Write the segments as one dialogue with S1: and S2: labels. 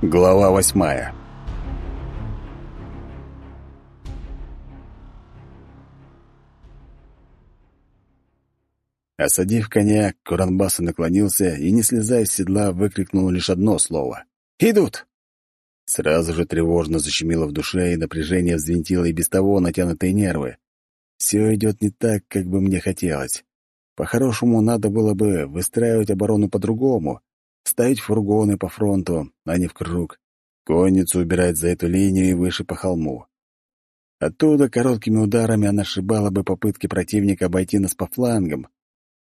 S1: Глава восьмая Осадив коня, Куранбаса наклонился и, не слезая с седла, выкрикнул лишь одно слово. «Идут!» Сразу же тревожно защемило в душе, и напряжение взвинтило и без того натянутые нервы. Все идет не так, как бы мне хотелось. По-хорошему, надо было бы выстраивать оборону по-другому, ставить фургоны по фронту, а не в круг, конницу убирать за эту линию и выше по холму. Оттуда короткими ударами она сшибала бы попытки противника обойти нас по флангам,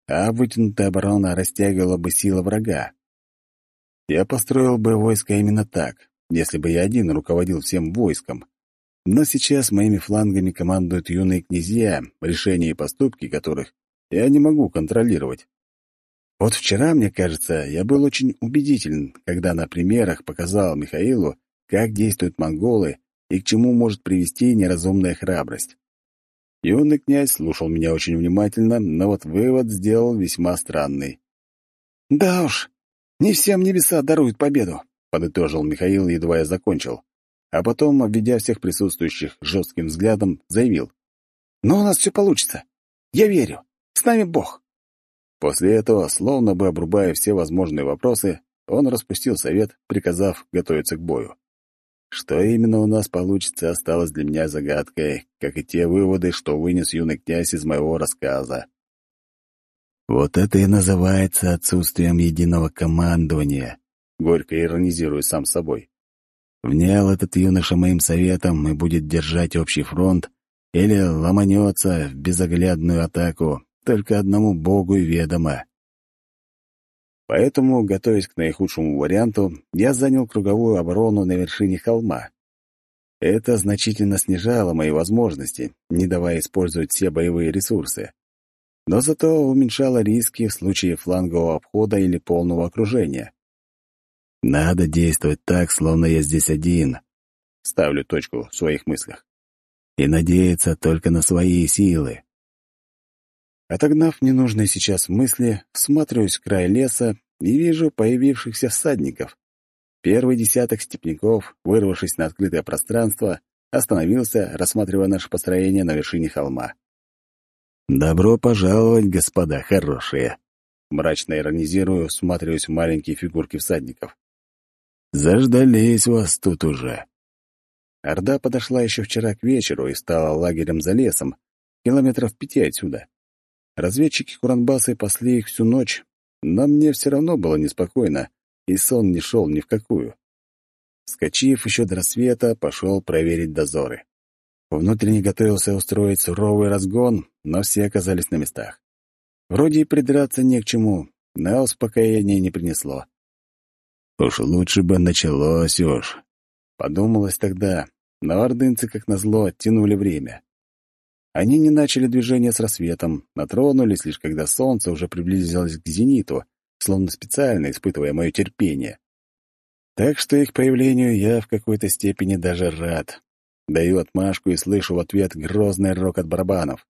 S1: а вытянутая оборона растягивала бы силы врага. Я построил бы войско именно так, если бы я один руководил всем войском. Но сейчас моими флангами командуют юные князья, решения и поступки которых я не могу контролировать. Вот вчера, мне кажется, я был очень убедителен, когда на примерах показал Михаилу, как действуют монголы и к чему может привести неразумная храбрость. Юный князь слушал меня очень внимательно, но вот вывод сделал весьма странный. «Да уж, не всем небеса даруют победу», — подытожил Михаил, едва я закончил. А потом, обведя всех присутствующих жестким взглядом, заявил. «Но у нас все получится. Я верю. С нами Бог». После этого, словно бы обрубая все возможные вопросы, он распустил совет, приказав готовиться к бою. Что именно у нас получится, осталось для меня загадкой, как и те выводы, что вынес юный князь из моего рассказа. «Вот это и называется отсутствием единого командования», — горько иронизирую сам собой. «Внял этот юноша моим советом и будет держать общий фронт или ломанется в безоглядную атаку, только одному Богу и ведомо. Поэтому, готовясь к наихудшему варианту, я занял круговую оборону на вершине холма. Это значительно снижало мои возможности, не давая использовать все боевые ресурсы. Но зато уменьшало риски в случае флангового обхода или полного окружения. Надо действовать так, словно я здесь один. Ставлю точку в своих мыслях. И надеяться только на свои силы. А Отогнав ненужные сейчас мысли, всматриваюсь в край леса и вижу появившихся всадников. Первый десяток степняков, вырвавшись на открытое пространство, остановился, рассматривая наше построение на вершине холма. «Добро пожаловать, господа хорошие!» Мрачно иронизирую, всматриваюсь в маленькие фигурки всадников. «Заждались вас тут уже!» Орда подошла еще вчера к вечеру и стала лагерем за лесом, километров пяти отсюда. Разведчики Куранбасы пасли их всю ночь, но мне все равно было неспокойно, и сон не шел ни в какую. Скочив еще до рассвета, пошел проверить дозоры. Внутренне готовился устроить суровый разгон, но все оказались на местах. Вроде и придраться не к чему, но успокоение не принесло. Уж лучше бы началось уж. Подумалось тогда, но ордынцы, как назло, оттянули время. Они не начали движение с рассветом, а лишь когда солнце уже приблизилось к зениту, словно специально испытывая мое терпение. Так что их появлению я в какой-то степени даже рад. Даю отмашку и слышу в ответ грозный рокот барабанов.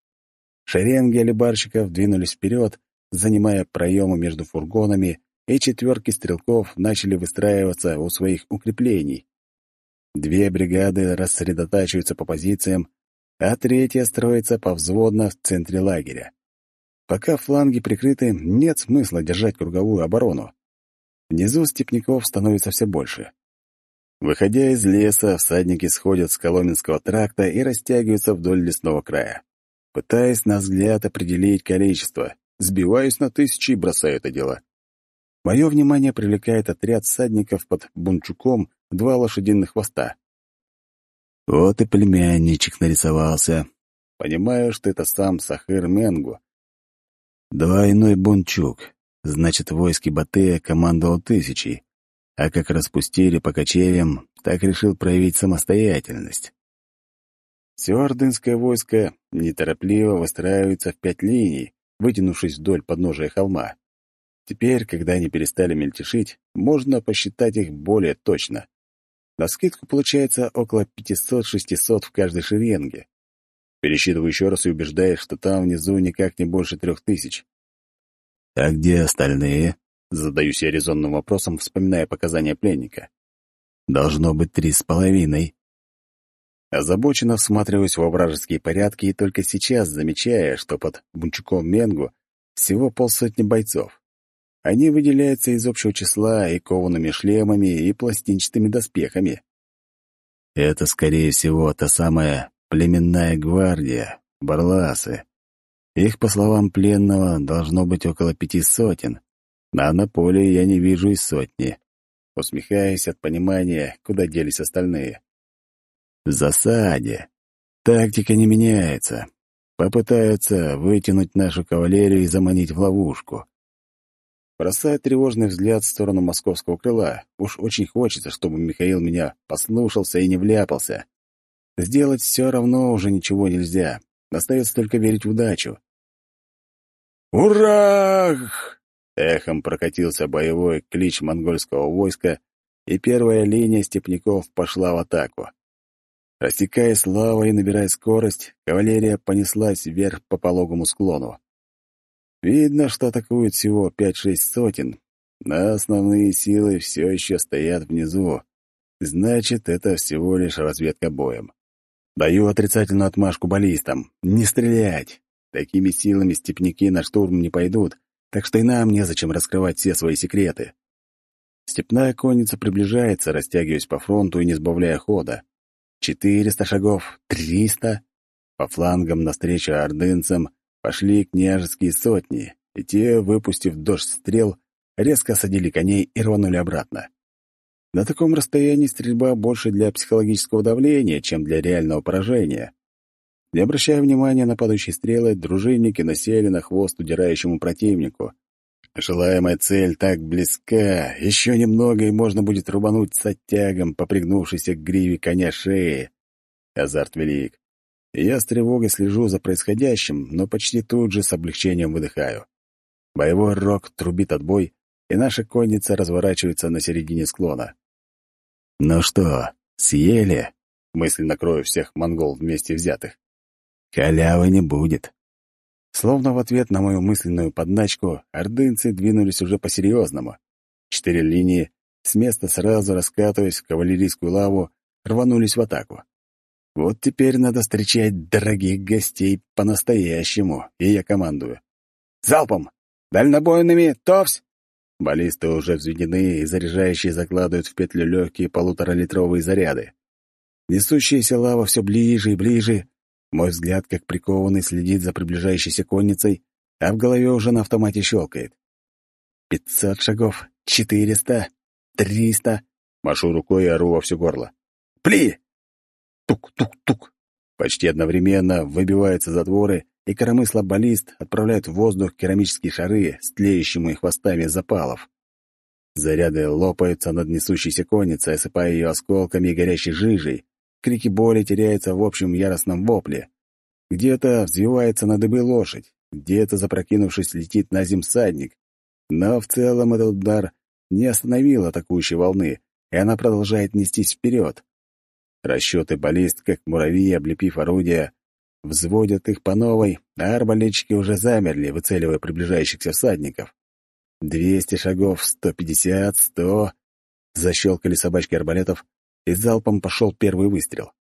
S1: Шеренги алибарщиков двинулись вперед, занимая проемы между фургонами, и четверки стрелков начали выстраиваться у своих укреплений. Две бригады рассредотачиваются по позициям, а третья строится повзводно в центре лагеря. Пока фланги прикрыты, нет смысла держать круговую оборону. Внизу степняков становится все больше. Выходя из леса, всадники сходят с Коломенского тракта и растягиваются вдоль лесного края. Пытаясь на взгляд определить количество, сбиваюсь на тысячи и бросаю это дело. Мое внимание привлекает отряд всадников под Бунчуком два лошадиных хвоста. Вот и племянничек нарисовался. Понимаешь, что это сам Сахир Менгу. Двойной бунчук. Значит, войски Батыя командовал тысячи, А как распустили по кочевьям, так решил проявить самостоятельность. Все войско неторопливо выстраивается в пять линий, вытянувшись вдоль подножия холма. Теперь, когда они перестали мельтешить, можно посчитать их более точно. На скидку получается около 500-600 в каждой шеренге. Пересчитываю еще раз и убеждаюсь, что там внизу никак не больше трех тысяч. «А где остальные?» — задаюсь я резонным вопросом, вспоминая показания пленника. «Должно быть три с половиной». Озабоченно всматриваюсь во вражеские порядки и только сейчас замечая, что под Бунчуком Менгу всего полсотни бойцов. Они выделяются из общего числа и коваными шлемами, и пластинчатыми доспехами. Это, скорее всего, та самая племенная гвардия, барласы. Их, по словам пленного, должно быть около пяти сотен, а на поле я не вижу и сотни. Усмехаясь от понимания, куда делись остальные. В засаде. Тактика не меняется. Попытаются вытянуть нашу кавалерию и заманить в ловушку. Простая тревожный взгляд в сторону московского крыла. Уж очень хочется, чтобы Михаил меня послушался и не вляпался. Сделать все равно уже ничего нельзя. Остается только верить в удачу. «Урах!» — эхом прокатился боевой клич монгольского войска, и первая линия степняков пошла в атаку. Растекая славой и набирая скорость, кавалерия понеслась вверх по пологому склону. Видно, что атакуют всего пять-шесть сотен, но основные силы все еще стоят внизу. Значит, это всего лишь разведка боем. Даю отрицательную отмашку баллистам. Не стрелять! Такими силами степняки на штурм не пойдут, так что и нам незачем раскрывать все свои секреты. Степная конница приближается, растягиваясь по фронту и не сбавляя хода. Четыреста шагов, триста. По флангам навстречу ордынцам — пошли княжеские сотни, и те, выпустив дождь стрел, резко осадили коней и рванули обратно. На таком расстоянии стрельба больше для психологического давления, чем для реального поражения. Не обращая внимания на падающие стрелы, дружинники насели на хвост удирающему противнику. Желаемая цель так близка, еще немного, и можно будет рубануть с оттягом, попригнувшейся к гриве коня шеи. Азарт велик. Я с тревогой слежу за происходящим, но почти тут же с облегчением выдыхаю. Боевой рок трубит отбой, и наша конница разворачивается на середине склона. «Ну что, съели?» — мысленно крою всех монгол вместе взятых. «Халявы не будет». Словно в ответ на мою мысленную подначку, ордынцы двинулись уже по-серьезному. Четыре линии, с места сразу раскатываясь в кавалерийскую лаву, рванулись в атаку. Вот теперь надо встречать дорогих гостей по-настоящему, и я командую. Залпом! Дальнобойными! Топс! Баллисты уже взведены, и заряжающие закладывают в петлю легкие полуторалитровые заряды. Несущаяся лава все ближе и ближе. Мой взгляд, как прикованный, следит за приближающейся конницей, а в голове уже на автомате щелкает. «Пятьсот шагов! Четыреста! Триста!» Машу рукой и ору во все горло. «Пли! Тук-тук-тук. Почти одновременно выбиваются затворы, и коромысло-баллист отправляет в воздух керамические шары с тлеющими хвостами запалов. Заряды лопаются над несущейся конницей, осыпая ее осколками и горящей жижей. Крики боли теряются в общем яростном вопле. Где-то взвивается на дыбы лошадь, где-то, запрокинувшись, летит на зим всадник. Но в целом этот удар не остановил атакующей волны, и она продолжает нестись вперед. Расчеты баллистка к муравьи облепив орудия, взводят их по новой, а арбалетчики уже замерли, выцеливая приближающихся всадников. Двести шагов, сто пятьдесят, сто... Защелкали собачки арбалетов, и залпом пошел первый выстрел.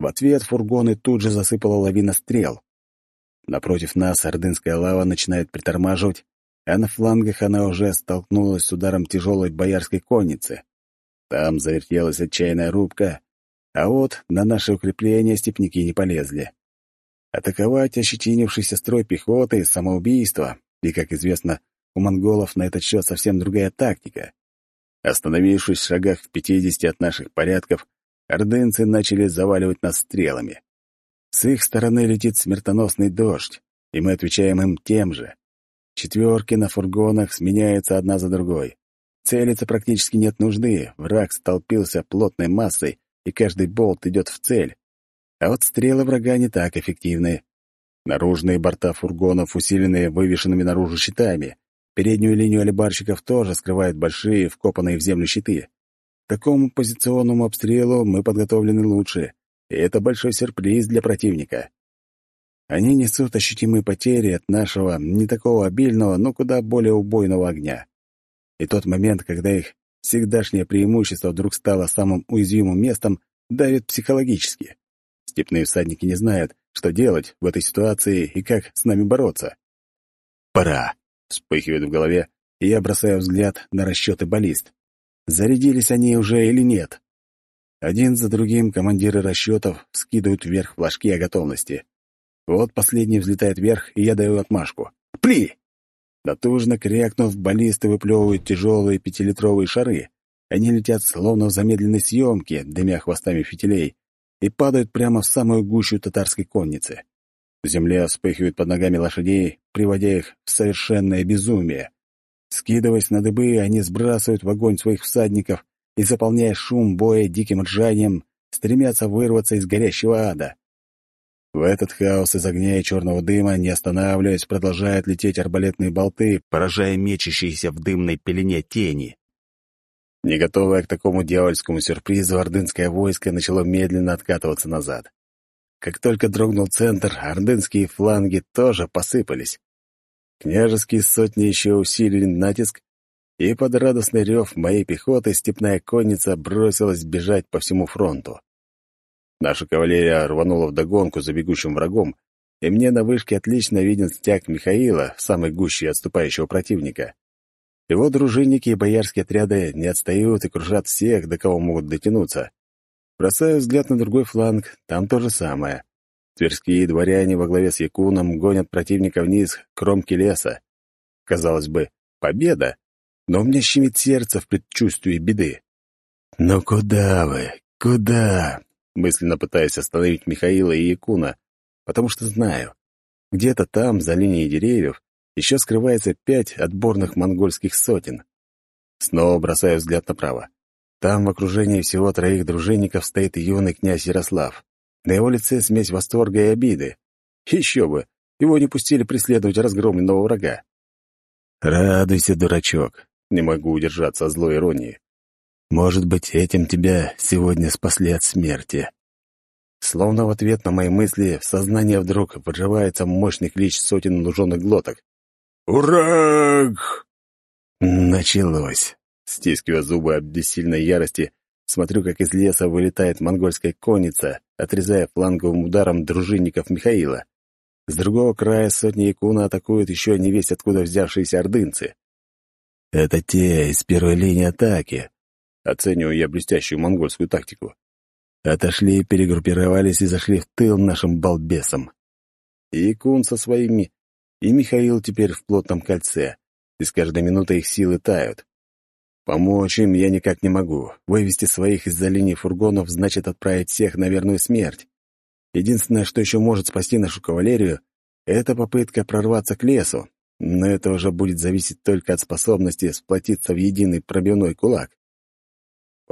S1: В ответ фургоны тут же засыпала лавина стрел. Напротив нас ордынская лава начинает притормаживать, а на флангах она уже столкнулась с ударом тяжелой боярской конницы. Там завертелась отчаянная рубка — а вот на наше укрепление степники не полезли. Атаковать, ощетинившийся строй пехоты, самоубийство, и, как известно, у монголов на этот счет совсем другая тактика. Остановившись в шагах в пятидесяти от наших порядков, ордынцы начали заваливать нас стрелами. С их стороны летит смертоносный дождь, и мы отвечаем им тем же. Четверки на фургонах сменяются одна за другой. Целиться практически нет нужды, враг столпился плотной массой, и каждый болт идет в цель. А вот стрелы врага не так эффективны. Наружные борта фургонов усилены вывешенными наружу щитами. Переднюю линию алибарщиков тоже скрывают большие, вкопанные в землю щиты. К такому позиционному обстрелу мы подготовлены лучше, и это большой сюрприз для противника. Они несут ощутимые потери от нашего, не такого обильного, но куда более убойного огня. И тот момент, когда их Всегдашнее преимущество вдруг стало самым уязвимым местом, давит психологически. Степные всадники не знают, что делать в этой ситуации и как с нами бороться. «Пора!» — вспыхивает в голове, и я бросаю взгляд на расчеты баллист. Зарядились они уже или нет? Один за другим командиры расчетов скидывают вверх флажки о готовности. Вот последний взлетает вверх, и я даю отмашку. «Пли!» Натужно крякнув, баллисты выплевывают тяжелые пятилитровые шары. Они летят словно в замедленной съемке, дымя хвостами фитилей, и падают прямо в самую гущу татарской конницы. Земля вспыхивает под ногами лошадей, приводя их в совершенное безумие. Скидываясь на дыбы, они сбрасывают в огонь своих всадников и, заполняя шум боя диким ржанием, стремятся вырваться из горящего ада. В этот хаос из огня и черного дыма, не останавливаясь, продолжают лететь арбалетные болты, поражая мечащиеся в дымной пелене тени. Не готовая к такому дьявольскому сюрпризу, ордынское войско начало медленно откатываться назад. Как только дрогнул центр, ордынские фланги тоже посыпались. Княжеские сотни еще усилили натиск, и под радостный рев моей пехоты степная конница бросилась бежать по всему фронту. Наша кавалерия рванула в догонку за бегущим врагом, и мне на вышке отлично виден стяг Михаила, самый гущий отступающего противника. Его дружинники и боярские отряды не отстают и кружат всех, до кого могут дотянуться. Бросаю взгляд на другой фланг, там то же самое. Тверские дворяне во главе с Якуном гонят противника вниз, к кромке леса. Казалось бы, победа, но у меня щемит сердце в предчувствии беды. «Ну куда вы? Куда? мысленно пытаясь остановить Михаила и Якуна, потому что знаю, где-то там, за линией деревьев, еще скрывается пять отборных монгольских сотен. Снова бросаю взгляд направо. Там в окружении всего троих дружинников стоит юный князь Ярослав. На его лице смесь восторга и обиды. Еще бы, его не пустили преследовать разгромленного врага. «Радуйся, дурачок!» — не могу удержаться от злой иронии. Может быть, этим тебя сегодня спасли от смерти». Словно в ответ на мои мысли в сознание вдруг подживается мощный клич сотен луженых глоток. «Урак!» Началось. Стискивая зубы от бессильной ярости, смотрю, как из леса вылетает монгольская конница, отрезая фланговым ударом дружинников Михаила. С другого края сотни якуна атакуют еще не весь откуда взявшиеся ордынцы. Это те из первой линии атаки, Оцениваю я блестящую монгольскую тактику. Отошли и перегруппировались и зашли в тыл нашим балбесам. И Кун со своими, и Михаил теперь в плотном кольце, и с каждой минутой их силы тают. Помочь им я никак не могу. Вывести своих из-за линии фургонов значит отправить всех на верную смерть. Единственное, что еще может спасти нашу кавалерию, это попытка прорваться к лесу, но это уже будет зависеть только от способности сплотиться в единый пробивной кулак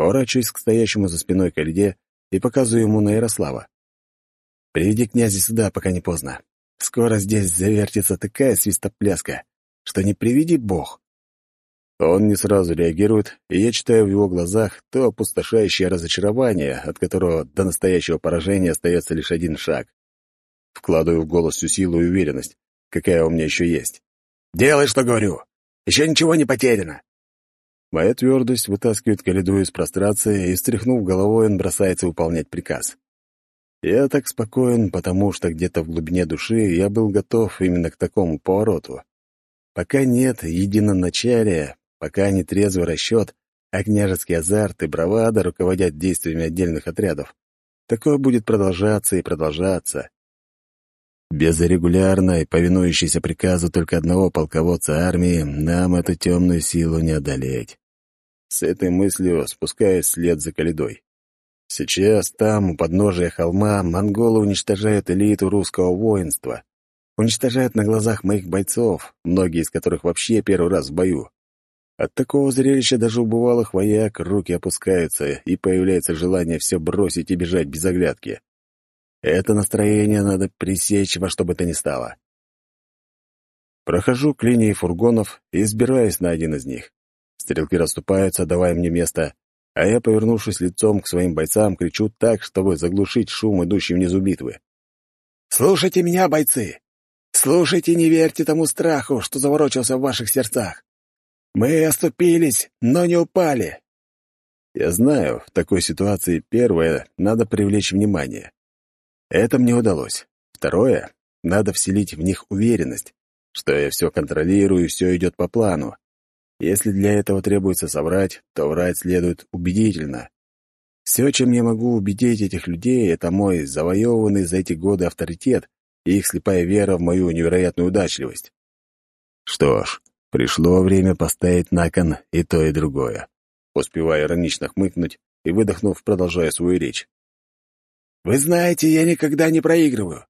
S1: поворачиваюсь к стоящему за спиной Калиде и показываю ему на Ярослава. «Приведи князя сюда, пока не поздно. Скоро здесь завертится такая свистопляска, что не приведи бог». Он не сразу реагирует, и я читаю в его глазах то опустошающее разочарование, от которого до настоящего поражения остается лишь один шаг. Вкладываю в голос всю силу и уверенность, какая у меня еще есть. «Делай, что говорю! Еще ничего не потеряно! Моя твердость вытаскивает Калиду из прострации и, стряхнув головой, он бросается выполнять приказ. Я так спокоен, потому что где-то в глубине души я был готов именно к такому повороту. Пока нет единоначалия, пока не трезвый расчет, а княжеский азарт и бравада руководят действиями отдельных отрядов. Такое будет продолжаться и продолжаться. Без регулярной, повинующейся приказу только одного полководца армии, нам эту темную силу не одолеть. С этой мыслью спускаясь след за Каледой. Сейчас там, у подножия холма, монголы уничтожают элиту русского воинства. Уничтожают на глазах моих бойцов, многие из которых вообще первый раз в бою. От такого зрелища даже у бывалых вояк руки опускаются, и появляется желание все бросить и бежать без оглядки. Это настроение надо пресечь во что бы то ни стало. Прохожу к линии фургонов и избираюсь на один из них. Стрелки расступаются, давая мне место, а я, повернувшись лицом к своим бойцам, кричу так, чтобы заглушить шум, идущий внизу битвы. «Слушайте меня, бойцы! Слушайте, не верьте тому страху, что заворочился в ваших сердцах! Мы оступились, но не упали!» Я знаю, в такой ситуации первое — надо привлечь внимание. Это мне удалось. Второе — надо вселить в них уверенность, что я все контролирую и все идет по плану. Если для этого требуется соврать, то врать следует убедительно. Все, чем я могу убедить этих людей, это мой завоеванный за эти годы авторитет и их слепая вера в мою невероятную удачливость. Что ж, пришло время поставить на кон и то, и другое. Успевая иронично хмыкнуть и выдохнув, продолжая свою речь. «Вы знаете, я никогда не проигрываю.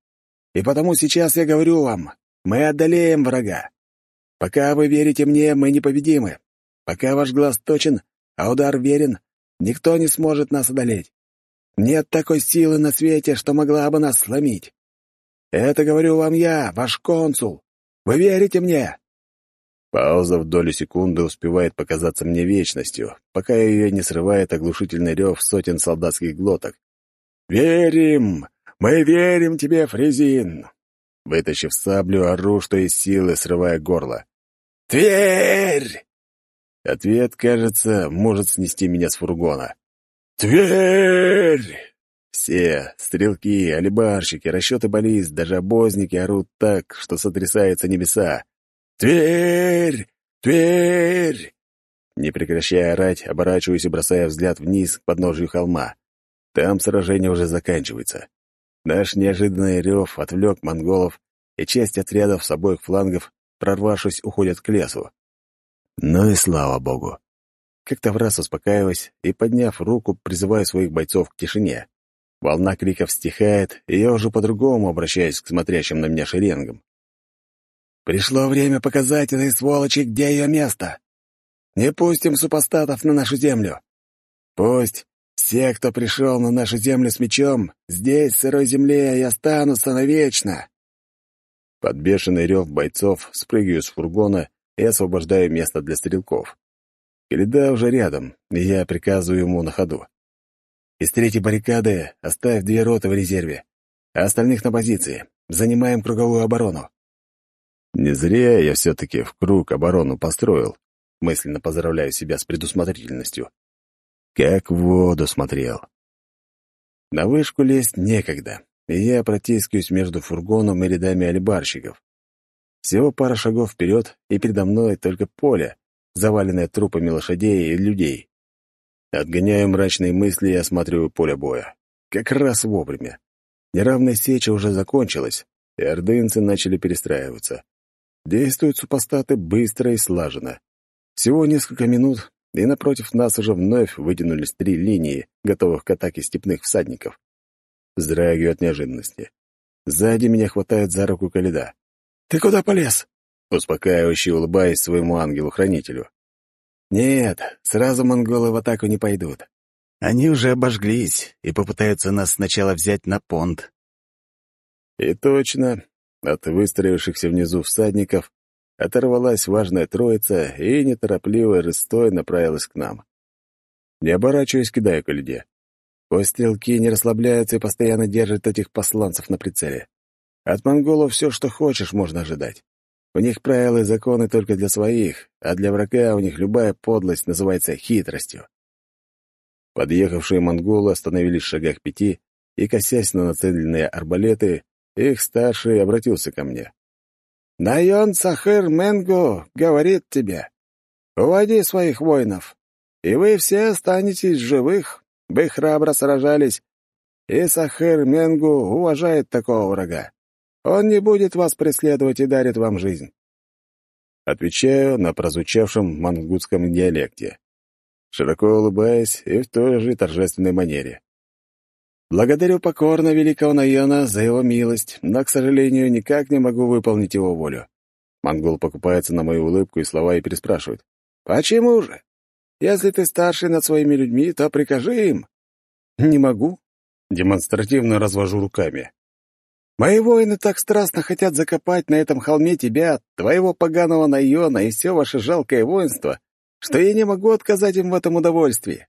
S1: И потому сейчас я говорю вам, мы одолеем врага. Пока вы верите мне, мы непобедимы. Пока ваш глаз точен, а удар верен, никто не сможет нас одолеть. Нет такой силы на свете, что могла бы нас сломить. Это говорю вам я, ваш консул. Вы верите мне?» Пауза в долю секунды успевает показаться мне вечностью, пока ее не срывает оглушительный рев сотен солдатских глоток. «Верим! Мы верим тебе, Фрезин!» Вытащив саблю, ору, что из силы, срывая горло. «Тверь!» Ответ, кажется, может снести меня с фургона. «Тверь!» Все — стрелки, алибарщики, расчеты баллист, даже обозники орут так, что сотрясаются небеса. «Тверь! Тверь!» Не прекращая орать, оборачиваюсь и бросая взгляд вниз к подножию холма. Там сражение уже заканчивается. Наш неожиданный рев отвлек монголов, и часть отрядов с обоих флангов прорвавшись, уходят к лесу. Ну и слава богу. Как-то в раз успокаиваясь и, подняв руку, призываю своих бойцов к тишине. Волна криков стихает, и я уже по-другому обращаюсь к смотрящим на меня шеренгам. «Пришло время показать этой сволочи, где ее место. Не пустим супостатов на нашу землю. Пусть все, кто пришел на нашу землю с мечом, здесь, в сырой земле, и останутся навечно. Под бешеный рев бойцов, спрыгиваю с фургона и освобождаю место для стрелков. Каледа уже рядом, и я приказываю ему на ходу. «Из третьей баррикады оставь две роты в резерве, а остальных на позиции. Занимаем круговую оборону». «Не зря я все-таки в круг оборону построил», мысленно поздравляю себя с предусмотрительностью. Как в воду смотрел. На вышку лезть некогда и я протискиваюсь между фургоном и рядами альбарщиков. Всего пара шагов вперед, и передо мной только поле, заваленное трупами лошадей и людей. Отгоняю мрачные мысли и осматриваю поле боя. Как раз вовремя. Неравная сеча уже закончилась, и ордынцы начали перестраиваться. Действуют супостаты быстро и слаженно. Всего несколько минут, и напротив нас уже вновь вытянулись три линии, готовых к атаке степных всадников вздрагивает неожиданности. Сзади меня хватает за руку Каледа. «Ты куда полез?» успокаивающе улыбаясь своему ангелу-хранителю. «Нет, сразу монголы в атаку не пойдут. Они уже обожглись и попытаются нас сначала взять на понт». И точно, от выстроившихся внизу всадников оторвалась важная троица и неторопливо и рыстой направилась к нам. Не оборачиваясь, кидаю к льде. Пусть стрелки не расслабляются и постоянно держат этих посланцев на прицеле. От монголов все, что хочешь, можно ожидать. У них правила и законы только для своих, а для врага у них любая подлость называется хитростью. Подъехавшие монголы остановились в шагах пяти, и, косясь на нацеленные арбалеты, их старший обратился ко мне. «Найон Сахыр Менгу говорит тебе, уводи своих воинов, и вы все останетесь живых вы храбро сражались, и Сахир Менгу уважает такого врага. Он не будет вас преследовать и дарит вам жизнь». Отвечаю на прозвучавшем мангутском диалекте, широко улыбаясь и в той же торжественной манере. Благодарю покорно великого Найона за его милость, но, к сожалению, никак не могу выполнить его волю. Монгол покупается на мою улыбку и слова и переспрашивает. «Почему же?» Если ты старше над своими людьми, то прикажи им». «Не могу», — демонстративно развожу руками. «Мои воины так страстно хотят закопать на этом холме тебя, твоего поганого Найона и все ваше жалкое воинство, что я не могу отказать им в этом удовольствии».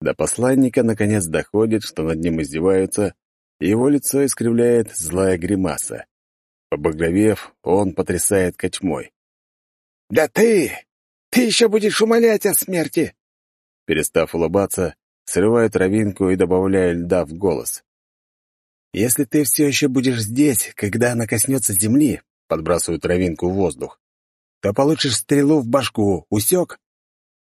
S1: До посланника наконец доходит, что над ним издеваются, и его лицо искривляет злая гримаса. Побагровев, он потрясает кочмой. «Да ты!
S2: Ты еще будешь умолять о смерти!»
S1: Перестав улыбаться, срываю травинку и добавляю льда в голос. «Если ты все еще будешь здесь, когда она коснется земли», — подбрасываю травинку в воздух, то получишь стрелу в башку, усек?»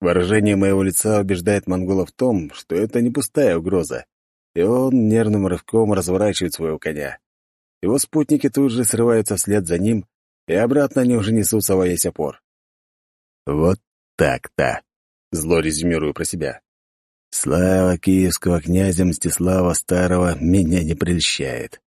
S1: Выражение моего лица убеждает монгола в том, что это не пустая угроза, и он нервным рывком разворачивает своего коня. Его спутники тут же срываются вслед за ним, и обратно они уже несутся во весь опор. Вот так-то!» Зло резюмирую про себя. «Слава киевского князя Мстислава Старого меня не прельщает.